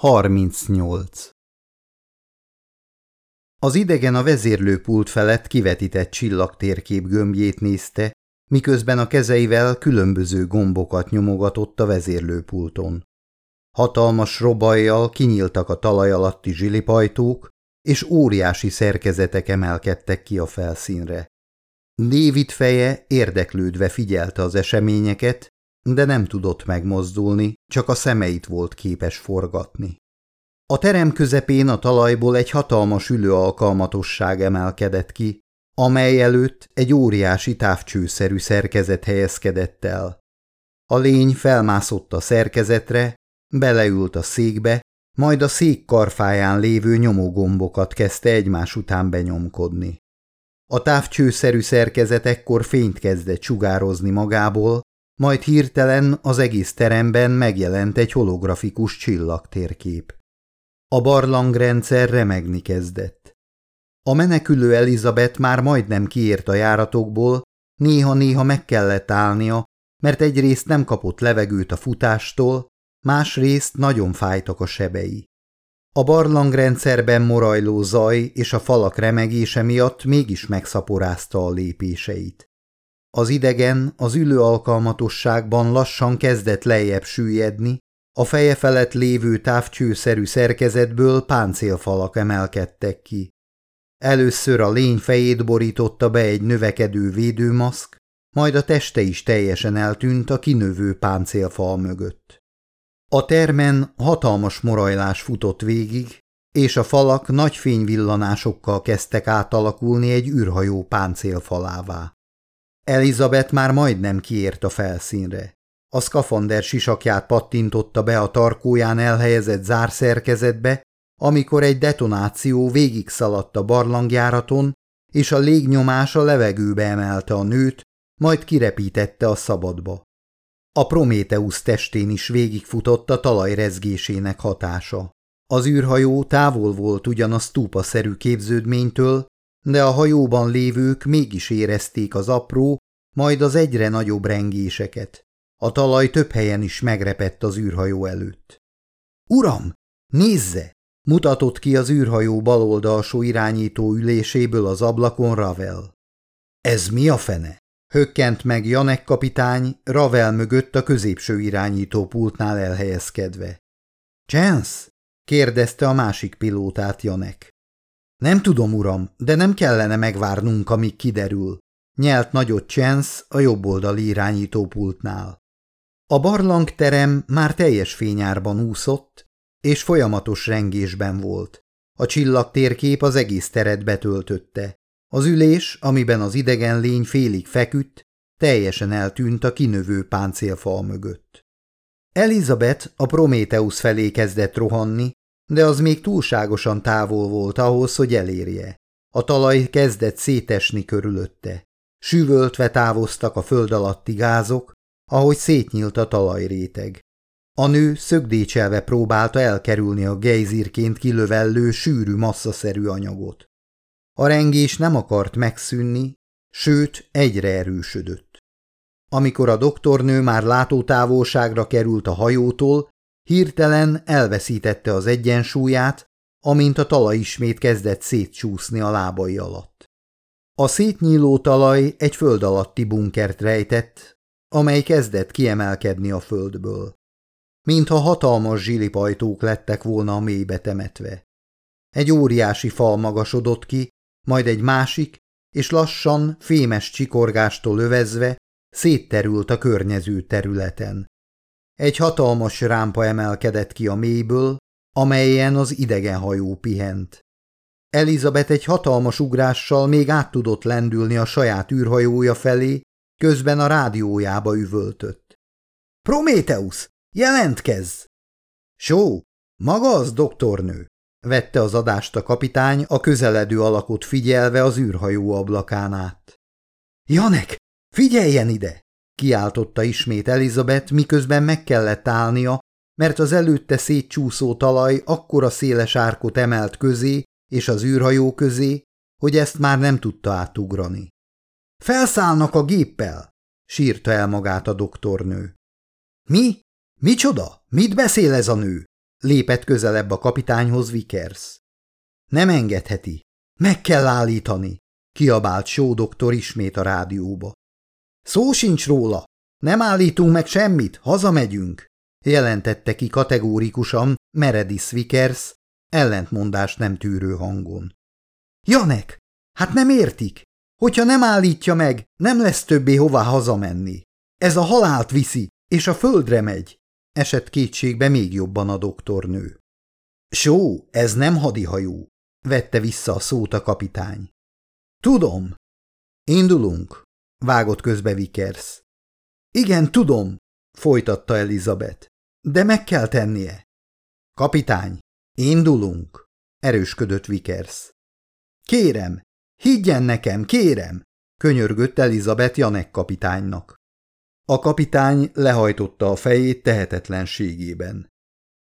38 Az idegen a vezérlőpult felett kivetített csillagtérkép gömbjét nézte, miközben a kezeivel különböző gombokat nyomogatott a vezérlőpulton. Hatalmas robajjal kinyíltak a talaj alatti zsilipajtók, és óriási szerkezetek emelkedtek ki a felszínre. David feje érdeklődve figyelte az eseményeket, de nem tudott megmozdulni, csak a szemeit volt képes forgatni. A terem közepén a talajból egy hatalmas ülő alkalmatosság emelkedett ki, amely előtt egy óriási távcsőszerű szerkezet helyezkedett el. A lény felmászott a szerkezetre, beleült a székbe, majd a szék karfáján lévő nyomógombokat kezdte egymás után benyomkodni. A távcsőszerű szerkezet ekkor fényt kezdett sugározni magából, majd hirtelen az egész teremben megjelent egy holografikus csillagtérkép. A barlangrendszer remegni kezdett. A menekülő Elizabeth már majdnem kiért a járatokból, néha-néha meg kellett állnia, mert egyrészt nem kapott levegőt a futástól, másrészt nagyon fájtak a sebei. A barlangrendszerben morajló zaj és a falak remegése miatt mégis megszaporázta a lépéseit. Az idegen az ülő alkalmatosságban lassan kezdett lejjebb süllyedni, a feje felett lévő távcsőszerű szerkezetből páncélfalak emelkedtek ki. Először a lény fejét borította be egy növekedő védőmaszk, majd a teste is teljesen eltűnt a kinövő páncélfal mögött. A termen hatalmas morajlás futott végig, és a falak nagy fényvillanásokkal kezdtek átalakulni egy űrhajó páncélfalává. Elizabeth már majdnem kiért a felszínre. A szkafander sisakját pattintotta be a tarkóján elhelyezett zárszerkezetbe, amikor egy detonáció végig szaladt a barlangjáraton, és a légnyomás a levegőbe emelte a nőt, majd kirepítette a szabadba. A Prométeusz testén is végigfutott a talaj rezgésének hatása. Az űrhajó távol volt ugyan a stúpaszerű képződménytől, de a hajóban lévők mégis érezték az apró, majd az egyre nagyobb rengéseket. A talaj több helyen is megrepett az űrhajó előtt. – Uram, nézze! – mutatott ki az űrhajó baloldalsó irányító üléséből az ablakon Ravel. – Ez mi a fene? – hökkent meg Janek kapitány Ravel mögött a középső irányító pultnál elhelyezkedve. – Chance? – kérdezte a másik pilótát Janek. Nem tudom, uram, de nem kellene megvárnunk, amíg kiderül. Nyelt nagyot Chance a jobboldali irányítópultnál. A barlangterem már teljes fényárban úszott, és folyamatos rengésben volt. A csillagtérkép az egész teret betöltötte. Az ülés, amiben az idegen lény félig feküdt, teljesen eltűnt a kinövő páncélfal mögött. Elizabeth a Prométeusz felé kezdett rohanni, de az még túlságosan távol volt ahhoz, hogy elérje. A talaj kezdett szétesni körülötte. Süvöltve távoztak a föld alatti gázok, ahogy szétnyílt a talajréteg. A nő szögdécselve próbálta elkerülni a gejzírként kilövellő sűrű masszaszerű anyagot. A rengés nem akart megszűnni, sőt egyre erősödött. Amikor a doktornő már látótávolságra került a hajótól, Hirtelen elveszítette az egyensúlyát, amint a talaj ismét kezdett szétcsúszni a lábai alatt. A szétnyíló talaj egy föld alatti bunkert rejtett, amely kezdett kiemelkedni a földből. Mintha hatalmas zsilipajtók lettek volna a mélybe temetve. Egy óriási fal magasodott ki, majd egy másik, és lassan, fémes csikorgástól övezve szétterült a környező területen. Egy hatalmas rámpa emelkedett ki a mélyből, amelyen az idegen hajó pihent. Elizabeth egy hatalmas ugrással még át tudott lendülni a saját űrhajója felé, közben a rádiójába üvöltött. – Prométeusz, jelentkezz! – Só, maga az doktornő! – vette az adást a kapitány a közeledő alakot figyelve az űrhajó ablakán át. – Janek, figyeljen ide! Kiáltotta ismét Elizabeth, miközben meg kellett állnia, mert az előtte szétcsúszó talaj akkora széles árkot emelt közé és az űrhajó közé, hogy ezt már nem tudta átugrani. Felszállnak a géppel, sírta el magát a doktornő. Mi? Micsoda? Mit beszél ez a nő? Lépett közelebb a kapitányhoz Vickers. Nem engedheti. Meg kell állítani, kiabált Só doktor ismét a rádióba. Szó sincs róla. Nem állítunk meg semmit, hazamegyünk, jelentette ki kategórikusan Meredith Vickers, ellentmondást nem tűrő hangon. Janek, hát nem értik? Hogyha nem állítja meg, nem lesz többé hová hazamenni. Ez a halált viszi, és a földre megy, esett kétségbe még jobban a doktornő. Só, ez nem hadihajó, vette vissza a szót a kapitány. Tudom. Indulunk, vágott közbe Vickers. Igen, tudom, folytatta Elizabeth, de meg kell tennie. Kapitány, indulunk, erősködött Vickers. Kérem, higgyen nekem, kérem, könyörgött Elizabeth Janek kapitánynak. A kapitány lehajtotta a fejét tehetetlenségében.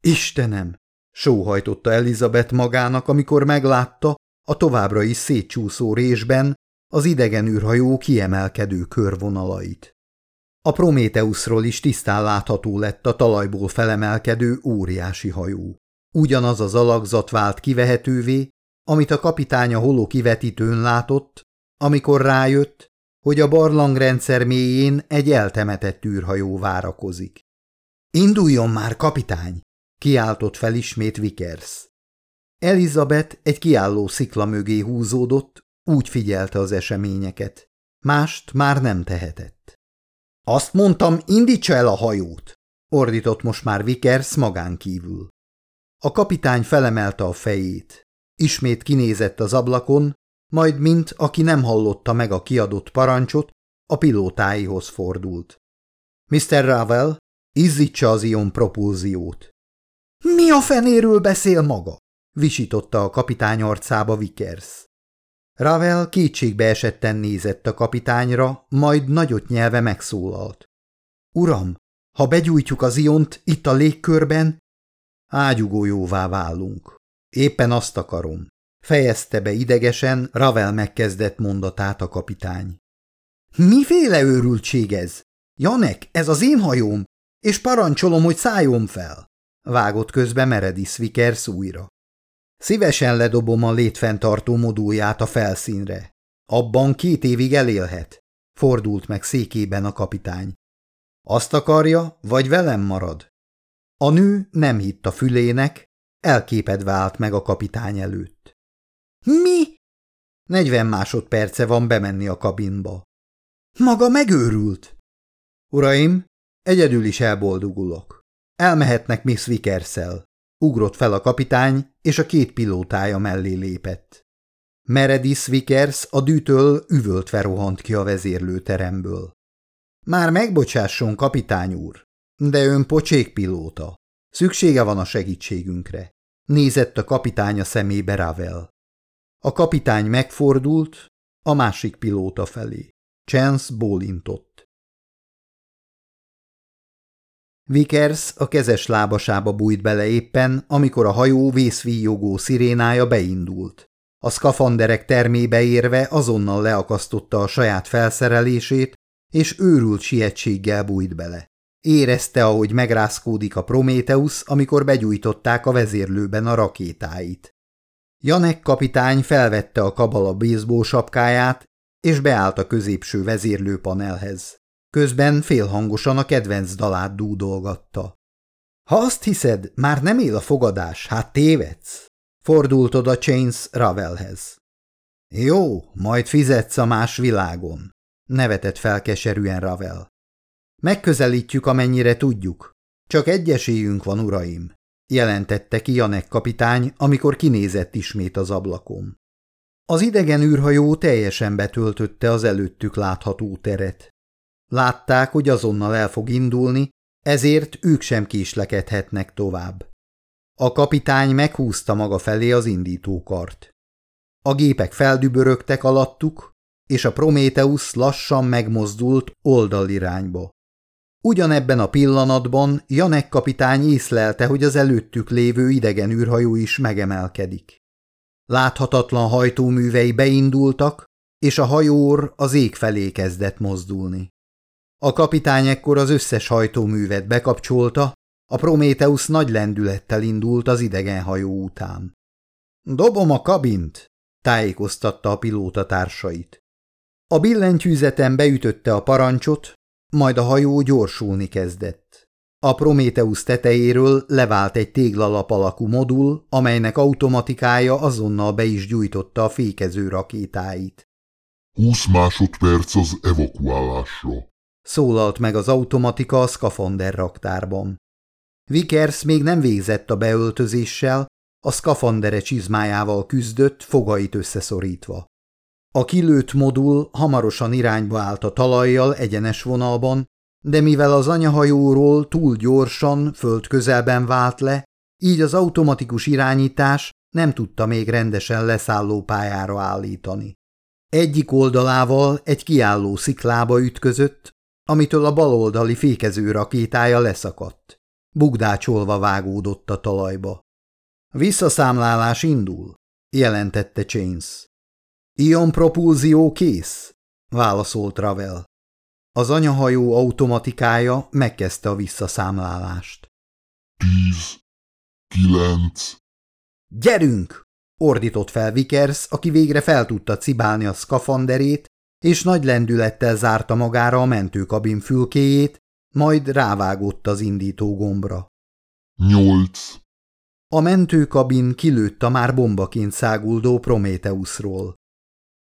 Istenem! sóhajtotta Elizabeth magának, amikor meglátta a továbbra is szétcsúszó résben az idegen űrhajó kiemelkedő körvonalait. A Prométeuszról is tisztán látható lett a talajból felemelkedő óriási hajó. Ugyanaz az alakzat vált kivehetővé, amit a kapitány a holó kivetítőn látott, amikor rájött, hogy a barlangrendszer mélyén egy eltemetett űrhajó várakozik. – Induljon már, kapitány! – kiáltott fel ismét Vickers. Elizabeth egy kiálló szikla mögé húzódott, úgy figyelte az eseményeket. Mást már nem tehetett. – Azt mondtam, indítsa el a hajót! – ordított most már Vickers magán kívül. A kapitány felemelte a fejét. Ismét kinézett az ablakon, majd mint aki nem hallotta meg a kiadott parancsot, a pilótáihoz fordult. Mr. Ravel, izzítsa az ion propulziót. Mi a fenéről beszél maga? visította a kapitány arcába Vickers. Ravel kétségbe esetten nézett a kapitányra, majd nagyot nyelve megszólalt. Uram, ha begyújtjuk az iont itt a légkörben, ágyugójóvá válunk. Éppen azt akarom fejezte be idegesen Ravel megkezdett mondatát a kapitány. Miféle őrültség ez? Janek, ez az én hajóm, és parancsolom, hogy szálljon fel, vágott közbe Meredith Vickers újra. Szívesen ledobom a létfenntartó modóját a felszínre. Abban két évig elélhet, fordult meg székében a kapitány. Azt akarja, vagy velem marad? A nő nem hitt a fülének, elképedve állt meg a kapitány előtt. Mi? Negyven másodperce van bemenni a kabinba. Maga megőrült? Uraim, egyedül is elboldogulok. Elmehetnek Miss Vickerszel. Ugrott fel a kapitány, és a két pilótája mellé lépett. Meredith Vickers a dűtől üvöltve rohant ki a vezérlőteremből. Már megbocsásson, kapitány úr, de ön pocsék pilóta. Szüksége van a segítségünkre. Nézett a kapitánya szemébe Ravel. A kapitány megfordult, a másik pilóta felé. Chance bólintott. Vickers a kezes lábasába bújt bele éppen, amikor a hajó vészvíjogó szirénája beindult. A szkafanderek termébe érve azonnal leakasztotta a saját felszerelését, és őrült sietséggel bújt bele. Érezte, ahogy megrázkódik a Prométeusz, amikor begyújtották a vezérlőben a rakétáit. Janek kapitány felvette a kabala baseball sapkáját, és beállt a középső vezérlőpanelhez. Közben félhangosan a kedvenc dalát dúdolgatta. Ha azt hiszed, már nem él a fogadás, hát tévedsz, fordult oda Chains Ravelhez. Jó, majd fizetsz a más világon, nevetett fel keserűen Ravel. Megközelítjük, amennyire tudjuk. Csak egy esélyünk van, uraim jelentette ki Janek kapitány, amikor kinézett ismét az ablakon. Az idegen űrhajó teljesen betöltötte az előttük látható teret. Látták, hogy azonnal el fog indulni, ezért ők sem késlekedhetnek tovább. A kapitány meghúzta maga felé az indítókart. A gépek feldübörögtek alattuk, és a Prométeusz lassan megmozdult oldalirányba. Ugyanebben a pillanatban Janek kapitány észlelte, hogy az előttük lévő idegen űrhajó is megemelkedik. Láthatatlan hajtóművei beindultak, és a hajór az ég felé kezdett mozdulni. A kapitány ekkor az összes hajtóművet bekapcsolta, A Prométeusz nagy lendülettel indult az idegen hajó után. Dobom a kabint, tájékoztatta a pilóta társait. A billentyűzeten beütötte a parancsot, majd a hajó gyorsulni kezdett. A Prométeusz tetejéről levált egy téglalap alakú modul, amelynek automatikája azonnal be is gyújtotta a fékező rakétáit. 20 másodperc az evakuálásra. Szólalt meg az automatika a szkafander raktárban. Vickers még nem végzett a beöltözéssel, a szkafandere csizmájával küzdött, fogait összeszorítva. A kilőtt modul hamarosan irányba állt a talajjal egyenes vonalban, de mivel az anyahajóról túl gyorsan, föld közelben vált le, így az automatikus irányítás nem tudta még rendesen leszálló pályára állítani. Egyik oldalával egy kiálló sziklába ütközött, amitől a baloldali fékező rakétája leszakadt. Bugdácsolva vágódott a talajba. Visszaszámlálás indul, jelentette Chains. Ion propulzió kész, válaszolt Ravel. Az anyahajó automatikája megkezdte a visszaszámlálást. Tíz, kilenc. Gyerünk! ordított fel Vickers, aki végre fel tudta cibálni a szkafanderét, és nagy lendülettel zárta magára a mentőkabin fülkéjét, majd rávágott az indító gombra. Nyolc. A mentőkabin kilőtt a már bombaként száguldó Prométeuszról.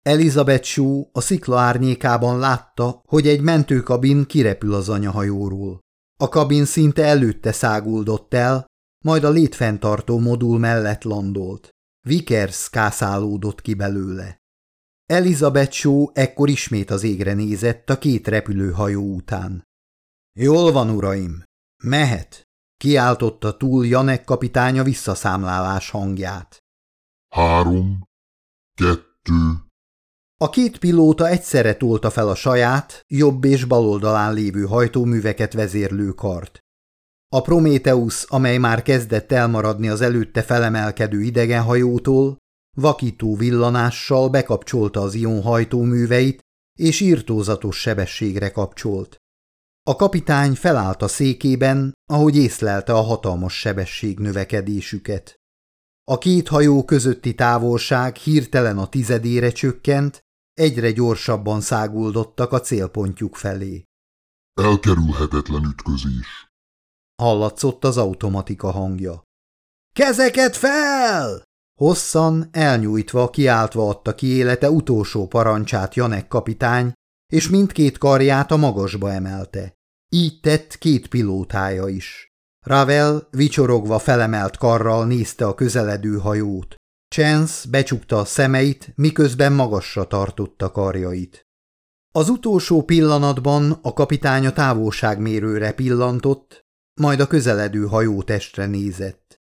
Elizabeth Shaw a szikla árnyékában látta, hogy egy mentőkabin kirepül az anyahajóról. A kabin szinte előtte száguldott el, majd a létfenntartó modul mellett landolt. Vickers kászálódott ki belőle. Elizabeth Shaw ekkor ismét az égre nézett a két repülőhajó után. Jól van, uraim, mehet, kiáltotta túl Janek kapitánya visszaszámlálás hangját. Három, kettő, a két pilóta egyszerre tolta fel a saját, jobb és bal oldalán lévő hajtóműveket vezérlő kart. A Prométeusz, amely már kezdett elmaradni az előtte felemelkedő idegenhajótól, vakító villanással bekapcsolta az ion hajtóműveit, és írtózatos sebességre kapcsolt. A kapitány felállt a székében, ahogy észlelte a hatalmas sebesség növekedésüket. A két hajó közötti távolság hirtelen a tizedére csökkent, egyre gyorsabban száguldottak a célpontjuk felé. Elkerülhetetlen ütközés. Hallatszott az automatika hangja. Kezeket fel! Hosszan, elnyújtva, kiáltva adta ki élete utolsó parancsát Janek kapitány, és mindkét karját a magasba emelte. Így tett két pilótája is. Ravel vicsorogva felemelt karral nézte a közeledő hajót. Chance becsukta a szemeit, miközben magasra tartotta karjait. Az utolsó pillanatban a kapitány a távolságmérőre pillantott, majd a közeledő hajótestre nézett.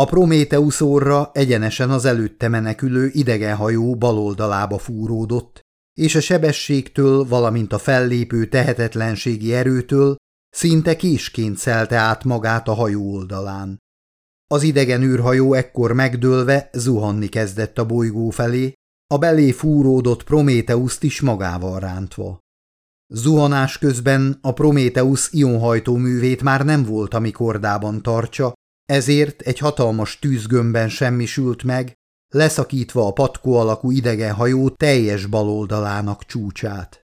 A Prométeusz orra egyenesen az előtte menekülő idegen hajó baloldalába fúródott, és a sebességtől, valamint a fellépő tehetetlenségi erőtől szinte késként szelte át magát a hajó oldalán. Az idegen űrhajó ekkor megdőlve zuhanni kezdett a bolygó felé, a belé fúródott Prométeuszt is magával rántva. Zuhanás közben a Prométeusz ionhajtóművét már nem volt, ami kordában tartsa, ezért egy hatalmas tűzgömbben semmisült meg, leszakítva a patkó alakú idegen hajó teljes baloldalának csúcsát.